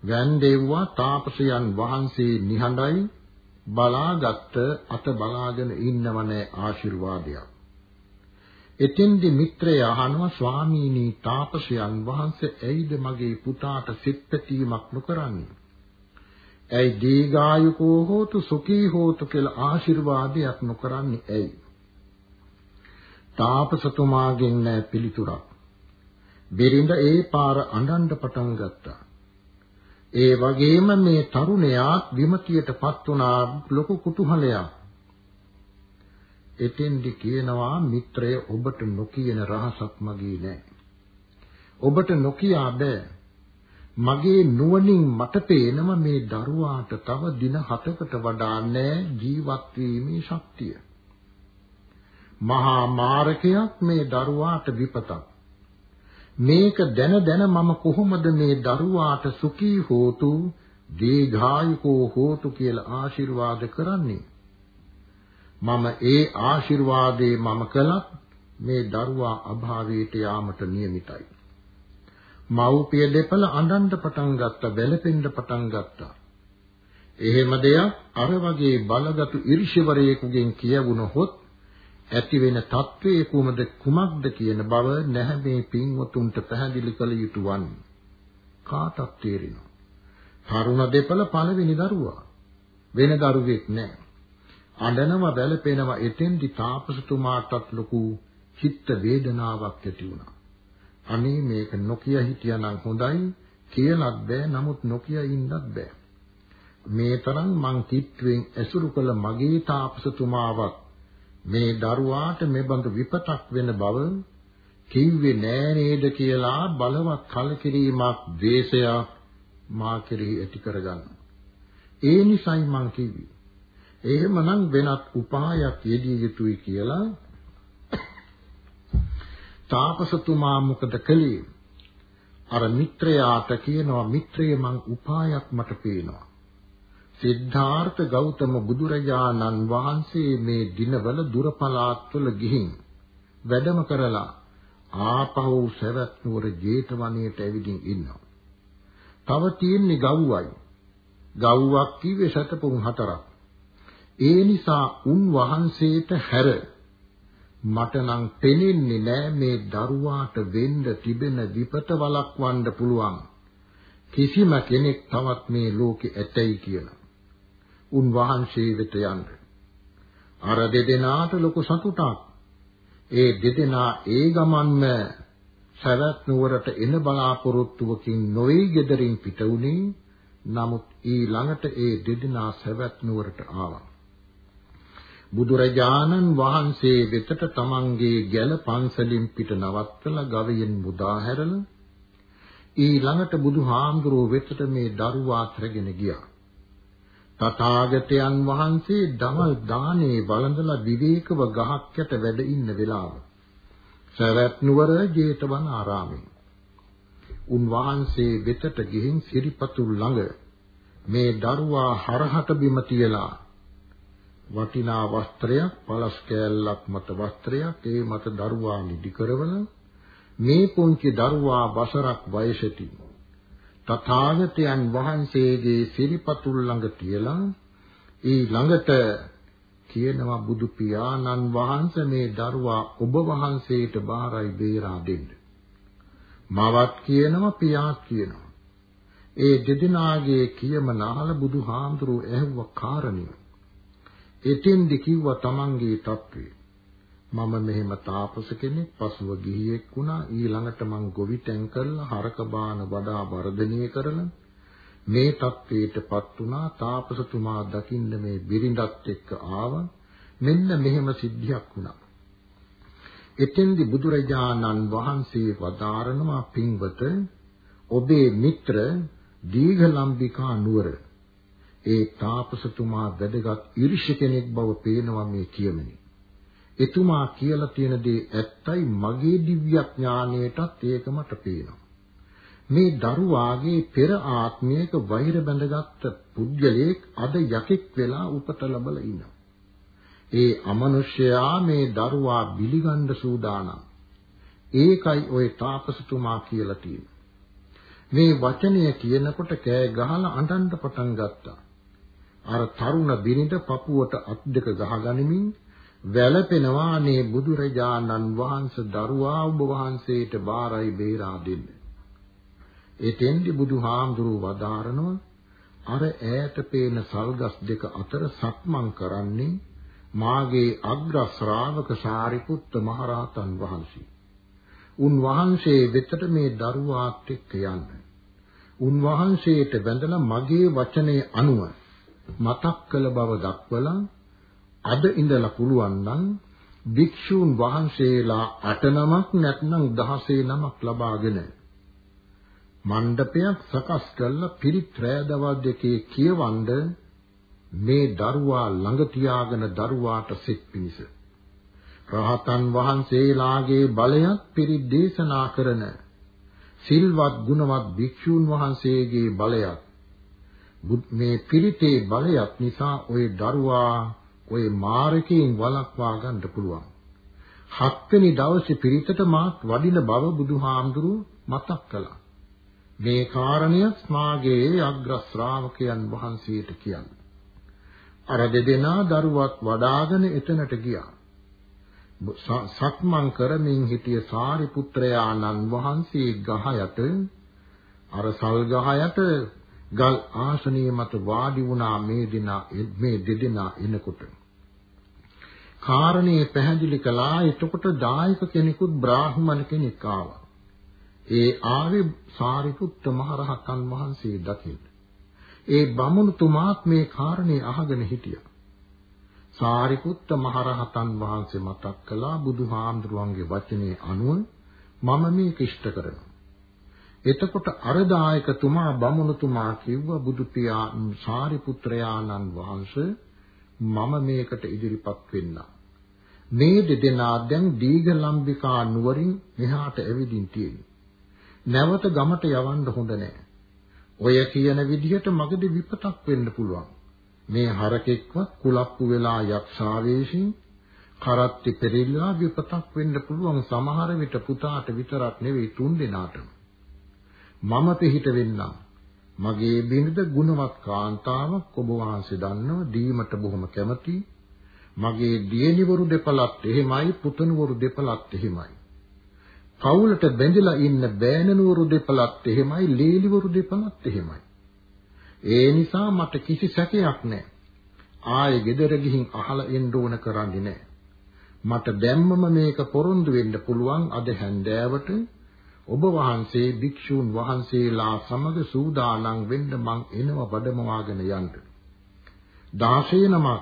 වැන්දෙව්වා තාපසයන් වහන්සේ නිහඬයි බලාගත් අත බලාගෙන ඉන්නවනේ ආශිර්වාදයක්. එතෙන්දි මිත්‍රය අහනවා ස්වාමීනි තාපසයන් වහන්සේ ඇයිද මගේ පුතාට සිත්පැතීමක් නොකරන්නේ? ඇයි දීගායුකෝ හෝතු සුඛී හෝතු කියලා ආශිර්වාදයක් නොකරන්නේ ඇයි? තාපසතුමාගෙන් නෑ පිළිතුරක්. බිරිඳ ඒ පාර අඬන්න පටන් ගත්තා. ඒ වගේම මේ තරුණයාත් විමතියටපත් වුණා ලොකු කුතුහලයක්. එතෙන්දි කියනවා මිත්‍රය ඔබට නොකියන රහසක් මගේ නෑ. ඔබට නොකියා බෑ. මගේ නුවණින් මට පේනම මේ දරුවාට තව දින 7කට වඩා නෑ ජීවත් වීමේ ශක්තිය. මහා මාරකයක් මේ දරුවාට විපතක්. මේක දැන දැන මම කොහොමද මේ දරුවාට සුඛී හෝතු දීඝායුකෝ හෝතු කියලා ආශිර්වාද කරන්නේ? මම ඒ ආශිර්වාදේ මම කළත් මේ දරුවා අභාවයට යාමට නියමිතයි. මව්පිය දෙපළ අඬන්න පටන් ගත්තා, බැලපෙන්න පටන් ගත්තා. එහෙම දෙයක් අර වගේ බලගත්ු ඉරිෂවරයෙකුගෙන් කියවුණොත් ඇති වෙන తත්වයේ කුමද කුමක්ද කියන බව නැහැ මේ පින්වතුන්ට පැහැදිලි කළ යුතු වන්නේ. කාටත් තේරෙනවා. තරුණ දෙපළ පළවෙනි දරුවා. වෙන දරුවෙක් නැහැ. අඬනවා බැලපෙනවා එතෙන්දි තාපසතුමාටත් ලොකු චිත්ත වේදනාවක් ඇති වුණා. අනේ මේක නොකිය හිටියානම් හොඳයි කියලත් බෑ නමුත් නොකිය ඉන්නත් බෑ. මේ තරම් මං කිට්ටුවෙන් ඇසුරු කළ මගේ තාපසතුමාවත් මේ දරුවාට මෙබඳු විපතක් වෙන බව කිව්වේ නෑ නේද කියලා බලවත් කලකිරීමක් දේශයක් මා කෙරෙහි ඇති කරගන්න. ඒ නිසයි මං කිව්වේ. එහෙමනම් වෙනත් උපායක් යෙදිය යුතුයි කියලා තාපසතුමා මොකද කළේ? අර මිත්‍රයාට කියනවා මිත්‍රය මං උපායක් මට පේනවා. සිද්ධාර්ථ ගෞතම බුදුරජාණන් වහන්සේ මේ දිනවල දුර පළාත්වල ගිහින් වැඩම කරලා ආපහු සවැත් නුවර ජේතවනයේට ඇවිදින් ඉන්නවා. තව තියෙන්නේ ගව්වයි. ගව්වක් කිව්වේ සතපුන් හතරක්. ඒ නිසා උන් වහන්සේට හැර මට නම් පෙනෙන්නේ නෑ මේ දරුවාට වෙන්න තිබෙන විපත වළක්වන්න පුළුවන් කිසිම කෙනෙක් තවත් මේ ලෝකෙ ඇතයි කියලා. උන්වහන්සේ වෙත යන්න. අර දෙදෙනාට ලොකු සතුටක්. ඒ දෙදෙනා ඒ ගමන්ම සරත් නුවරට එන බලාපොරොත්තුවකින් නොවේ gederin පිට උනේ. නමුත් ඊළඟට ඒ දෙදෙනා සවැත් නුවරට ආවා. බුදුරජාණන් වහන්සේ වෙතට තමන්ගේ ගැල පන්සලින් පිට නවත්තලා ගවයෙන් මුදා හැරලා ඊළඟට බුදුහාමුදුරුව වෙතට මේ දරුවා ත්‍රගෙන ගියා. තථාගතයන් වහන්සේ දමල් දානේ වළඳලා විවේකව ගහක් යට වැඩ ඉන්න වෙලාව. සවැත් නුවර ජේතවන ආරාමේ. උන්වහන්සේ වෙතට ගිහින් සිරිපතුල් ළඟ මේ දරුවා හරහට බිම තියලා වටිනා වස්ත්‍රයක් පළස් කෑල්ලක් මත වස්ත්‍රයක් ඒ මත දරුවා නිදි කරවන මේ පුංචි දරුවා වසරක් වයසෙති තථාගතයන් වහන්සේගේ සිරිපතුල් ළඟ තියලා ඒ ළඟට කියනවා බුදු පියාණන් වහන්සේ මේ දරුවා ඔබ වහන්සේට බාරයි බේරා දෙන්න. මවත් කියනවා පියාත් කියනවා. ඒ දෙදෙනාගේ කියමන අහලා බුදුහාමුදුරුවෝ ඇහුව කාරණිය. එතෙන්දි කිව්වා තමන්ගේ తත්වේ. මම මෙහෙම තාපස කෙනෙක් පසුව ගිහියෙක් වුණා. ඊළඟට මං ගොවිතැන් කරලා හරක බාන වඩා වර්ධනය කරලා මේ තත්ත්වයටපත් වුණා. තාපසතුමා දකින්න මේ බිරිඳත් එක්ක ආවා. මෙන්න මෙහෙම සිද්ධියක් වුණා. එතෙන්දී බුදුරජාණන් වහන්සේ වදාරනවා පින්වත ඔබේ මිත්‍ර දීඝලම්බිකා නුවර ඒ තාපසතුමා වැඩගත් ඉරිෂ කෙනෙක් බව පේනවා මේ කියමනේ. එතුමා කියලා තියෙන දේ ඇත්තයි මගේ දිව්‍ය ඥාණයටත් ඒක මට පේනවා. මේ දරුවාගේ පෙර ආත්මයක වෛර බැඳගත් පුද්ගලයෙක් අද යකෙක් වෙලා උපත ලැබලා ඉන්නවා. ඒ අමනුෂ්‍යයා මේ දරුවා බිලිගන්න සූදානම්. ඒකයි ওই තාපසතුමා කියලා තියෙන්නේ. මේ වචනය කියනකොට කෑ ගහලා අඬන්න පටන් ගත්තා. අර තරුණ බිනිඳ පපුවට අත් දෙක ගහගනිමින් වැළපෙනවා අනේ බුදුරජාණන් වහන්සේ දරුවා ඔබ වහන්සේට බාරයි බේරා දෙන්න. එතෙන්දි බුදුහාමුදුරුව වදාරනවා අර ඈත පේන සල්ගස් දෙක අතර සක්මන් කරන්නේ මාගේ අග්‍ර ශ්‍රාවක සාරිපුත්ත මහරහතන් වහන්සේ. උන්වහන්සේ වෙතට මේ දරුවාත් එක්ක යන්න. උන්වහන්සේට වැඳලා මගේ වචනේ අනුව මතක් කළ බව දක්වලා අද ඉඳලා පුළුවන් නම් භික්ෂූන් වහන්සේලා 8 නමක් නැත්නම් 16 නමක් ලබාගෙන මණ්ඩපයක් සකස් කරලා පිරිත් රැදවල් දෙකේ කියවන්න මේ දරුවා ළඟ තියාගෙන දරුවාට සෙත් පිනිස රහතන් වහන්සේලාගේ බලයත් පිරිත් දේශනා කරන සිල්වත් ගුණවත් භික්ෂූන් වහන්සේගේ බලයත් මේ පිරිතේ බලයත් නිසා ওই දරුවා ওই මාරකයෙන් වළක්වා ගන්න පුළුවන්. හත්වෙනි දවසේ පිරිතට මාත් වඩින බව බුදුහාමුදුරු මතක් කළා. මේ කාරණය ස්මාගේ අග්‍ර ශ්‍රාවකයන් වහන්සේට කියන්නේ. අර දෙදෙනා දරුවක් වඩාගෙන එතනට ගියා. සක්මන් කරමින් හිටිය සාරිපුත්‍රයාණන් වහන්සේ ගහ යට අර සල් ගහ යට ගල් ආසනයේ මත වාඩි වුණා මේ දින මේ දෙදෙනා එනකොට කාරණේ පැහැදිලි කළා එතකොට දායක කෙනෙකුත් බ්‍රාහ්මණ කෙනෙක් ආවා ඒ ආවේ සාරිපුත්ත මහරහතන් වහන්සේ දකින්න ඒ බමුණුතුමාත් මේ කාරණේ අහගෙන හිටියා සාරිපුත්ත මහරහතන් වහන්සේ මතක් කළා බුදුහාමුදුරුවන්ගේ වචනේ අනුව මම මේක ඉෂ්ට කරනවා. එතකොට අරදායකතුමා බමුණුතුමා කිව්වා බුදු පියා සාරිපුත්‍රයාණන් වහන්සේ මම මේකට ඉදිරිපත් වෙන්න. මේ දෙදෙනා දැන් දීඝලම්බිකා නුවරින් මෙහාට ඇවිදින් තියෙන්නේ. නැවත ගමට යවන්න හොඳ නැහැ. ඔය කියන විදිහට මගදී විපතක් වෙන්න පුළුවන්. මේ හරකෙක්වත් කුලප්පු වෙලා යක්ෂාවේශින් කරත්ති පෙරෙල්ලා විපතක් වෙන්න පුළුවන් සමහර විට පුතාට විතරක් නෙවෙයි තුන් දෙනාටම මම පිහිට වෙන්නම් මගේ බිරිඳ ගුණවත් කාන්තාවක් ඔබ වහන්සේ දන්නව දීමට බොහොම කැමති මගේ දියණිවරු දෙපළත් එහෙමයි පුතණුවරු දෙපළත් එහෙමයි පවුලට බැඳිලා ඉන්න බෑනනුවරු දෙපළත් එහෙමයි ලේලිවරු දෙපළත් එහෙමයි ඒ නිසා මට කිසි සැකයක් නැහැ. ආයේ ගෙදර ගිහින් අහලා එන්න ඕන කරන්නේ නැහැ. මට දැම්මම මේක පොරොන්දු වෙන්න පුළුවන් අද හැන්දෑවට ඔබ වහන්සේ භික්ෂූන් වහන්සේලා සමග සූදානම් වෙන්න මං එනව බඩමවාගෙන යන්න. 16 නමක්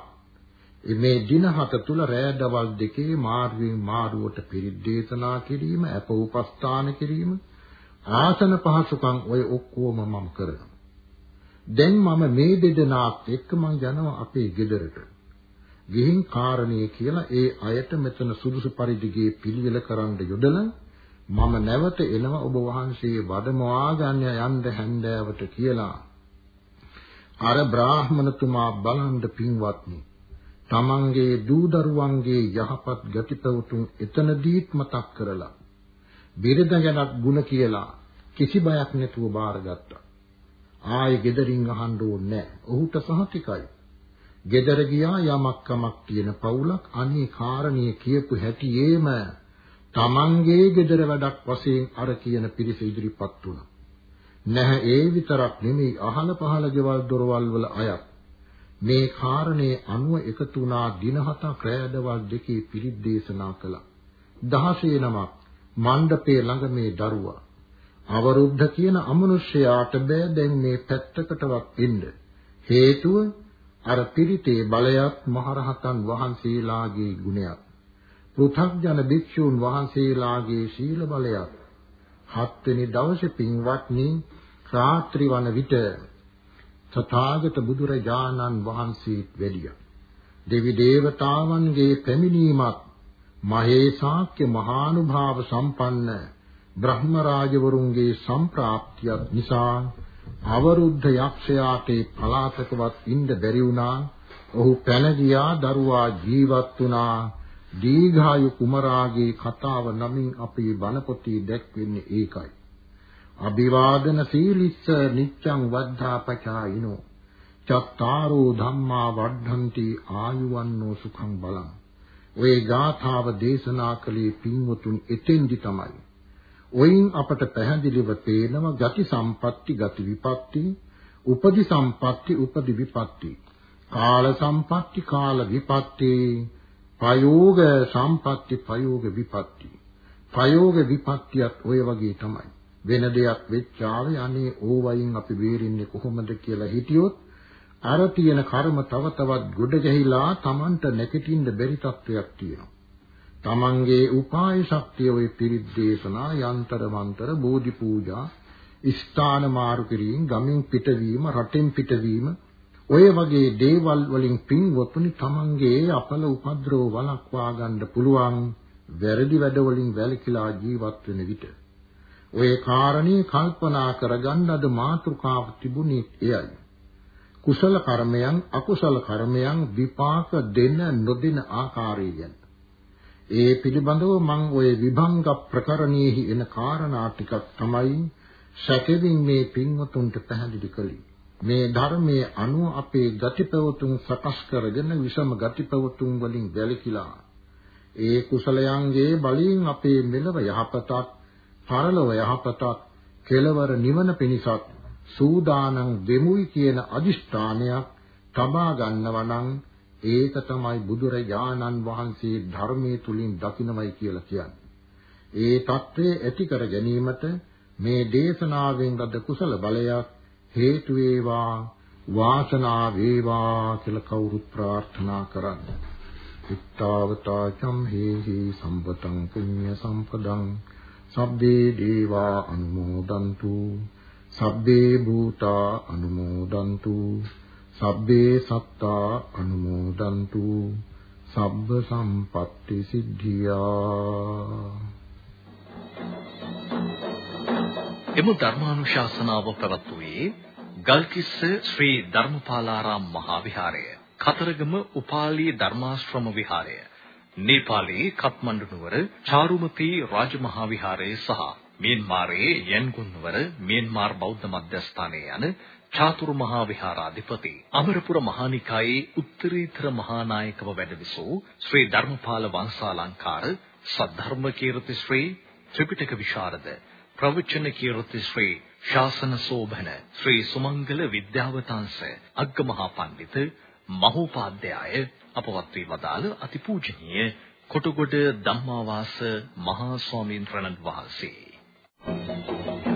මේ දින හත තුල රෑ දවල් දෙකේ මාර්ගයෙන් මාරුවට පිරිත් දේශනා කිරීම, අප උපස්ථාන කිරීම, ආසන පහසුකම් ඔය ඔක්කොම මම කරනවා. දැන් මම මේ දෙදෙනාත් එක්ක මං යනවා අපේ ගෙදරට. ගිහින් කාරණේ කියලා ඒ අයට මෙතන සුදුසු පරිදි ගේ පිළිවෙල කරන්න යොදලා මම නැවත එනවා ඔබ වහන්සේ වඩමවා ගන්න යන්න හැන්දෑවට කියලා. අර බ්‍රාහ්මණතුමා බලන්ද පින්වත්නි තමන්ගේ දූ දරුවන්ගේ යහපත් ගතිපවතුන් එතනදීත් මතක් කරලා බිරිඳ ගැනත් ಗುಣ කියලා කිසි බයක් නැතුව බාරගත්තා. ආයේ gederin අහන්න ඕනේ ඔහුට සහතිකයි. ගෙදර ගියා යමක් කමක් තියෙන පවුලක් අනේ කාරණේ කියපු හැටියේම තමන්ගේ ගෙදර වැඩක් වශයෙන් අර කියන පිරිස ඉදිරිපත් වුණා. නැහැ ඒ විතරක් නෙමෙයි අහල පහල ගෙවල් දොරවල් වල අයත් මේ කාරණේ අනුව එකතු වුණා දින හතක් රැඳවල් දෙකේ පිරිත් දේශනා කළා. 16 නමක් මණ්ඩපේ ළඟ මේ දරුවා අවරුද්ධ කියන අමනුෂ්‍යයාට බෑ දැන් මේ පැත්තකටවත් ඉන්න. හේතුව අර පිරිතේ බලයත් මහරහතන් වහන්සේලාගේ ගුණයක්. පෘථග්ජන භික්ෂූන් වහන්සේලාගේ ශීල බලයක්. හත්වෙනි දවසේ පින්වත්නි රාත්‍රී වන විට තථාගත බුදුරජාණන් වහන්සේත් වැඩියා. දෙවි දේවතාවන්ගේ පැමිණීමත් මහේසාක්‍ය මහානුභාව සම්පන්න බ්‍රහ්ම රාජවරුන්ගේ සම්ප්‍රාප්තියක් නිසා අවරුද්ධ යක්ෂයාට පලාතකවත් ඉන්න බැරි වුණා. ඔහු පැන ගියා දරුවා ජීවත් වුණා. දීඝායු කුමරාගේ කතාව නමින් අපේ බණ පොතේ දැක්වෙන්නේ ඒකයි. අභිවාදන සීලිස්ස නිච්ඡං වද්ධාපචායිනෝ. චත්තාරෝ ධම්මා වඩ්ඩಂತಿ ආයුවන්නෝ සුඛං බලං. ඔය ගාථාව දේශනා කළේ පින්වතුන් එතෙන්දි තමයි. ඔයින් අපට පැහැදිලිව පේනවා ගති සම්පatti ගති විපatti උපදි සම්පatti උපදි විපatti. කාල සම්පatti කාල විපatti. ප්‍රයෝග සම්පatti ප්‍රයෝග විපatti. ප්‍රයෝග විපත්තියත් ඔය වගේ තමයි. වෙන දෙයක් වෙච්චාවේ අනේ ඕවයින් අපි බේරින්නේ කොහොමද කියලා හිටියොත් අර තියෙන කර්ම තව තවත් ගොඩ ගැහිලා Tamanට නැගිටින්න බැරි තත්වයක් තියෙනවා. තමන්ගේ උපාය ශක්තිය ඔය පිරිත් දේශනා යන්තර මන්තර බෝධි පූජා ස්ථාන මාරු කිරීම ගමින් පිටවීම රටෙන් පිටවීම ඔය වගේ දේවල් වලින් පින්වතුනි තමන්ගේ අපල උපද්‍රව වළක්වා ගන්න පුළුවන් වැරදි වැඩ වලින් වැළකීලා ජීවත් වෙන විට. ඔය කාරණේ කල්පනා කරගන්න අද මාතෘකාව තිබුණේ එයයි. කුසල කර්මයන් අකුසල කර්මයන් විපාක දෙන නොදෙන ආකාරය ගැන. ඒ පිළිබඳව මම ওই විභංග ප්‍රකරණයේහි එන කාරණා ටිකක් තමයි සැකෙමින් මේ පින්වතුන්ට පැහැදිලි කළේ. මේ ධර්මයේ අනුව අපේ ගතිපවතුන් සකස් කරගෙන විසම ගතිපවතුන් වලින් වැළකීලා ඒ කුසලයන්ගේ බලයෙන් අපේ මෙලව යහපතත් පරලොව යහපතත් කෙලවර නිවන පිණිසත් සූදානම් වෙමුයි කියන අදිෂ්ඨානයක් තබා ගන්නවා නම් ඒක තමයි බුදුරජාණන් වහන්සේ ධර්මයේ තුලින් දකින්නමයි කියලා කියන්නේ. ඒ தત્ත්වය ඇති කර ගැනීමට මේ දේශනාවෙන් ලද කුසල බලයක් හේතු වේවා වාසනා වේවා කියලා කවුරුත් ප්‍රාර්ථනා කරන්නේ. ittavata cam hehi sampatam punya sampadang සබ්බේ දේවා අනුමෝදන්තු. සබ්බේ භූතා අනුමෝදන්තු. සබ්බේ සත්තා අනුමෝදන්තු. සබ්බ සම්පත්ති සිද්ධියා. එම ධර්මානුශාසනාව පැවැත්වුවේ ගල්කිස්ස ශ්‍රී ධර්මපාලාරාම මහා විහාරය කතරගම උපාලි ධර්මාශ්‍රම විහාරය. නේපාලයේ කත්මණ්ඩු නුවර චාරුමති රාජමහා විහාරයේ සහ මියන්මාරයේ යන්ගුන් නුවර මියන්මාර් බෞද්ධ මධ්‍යස්ථානයේ යන චාතුරු මහා විහාරාධිපති අමරපුර මහානිකායේ උත්තරීතර මහානායකව වැඩවිසූ ශ්‍රී ධර්මපාල වංශාලංකාර සද්ධර්ම කීර්ති ශ්‍රී ත්‍රිපිටක විශාරද ප්‍රවචන කීර්ති ශ්‍රී ශාසන සෝභන ශ්‍රී සුමංගල විද්‍යාවතාංශ අග්ගමහා පඬිත මහෝපාද්‍යය අපවත් වී වදාළ අතිපූජනීය කොටගොඩ ධම්මාවාස මහා ස්වාමීන් වහන්සේ Thank you.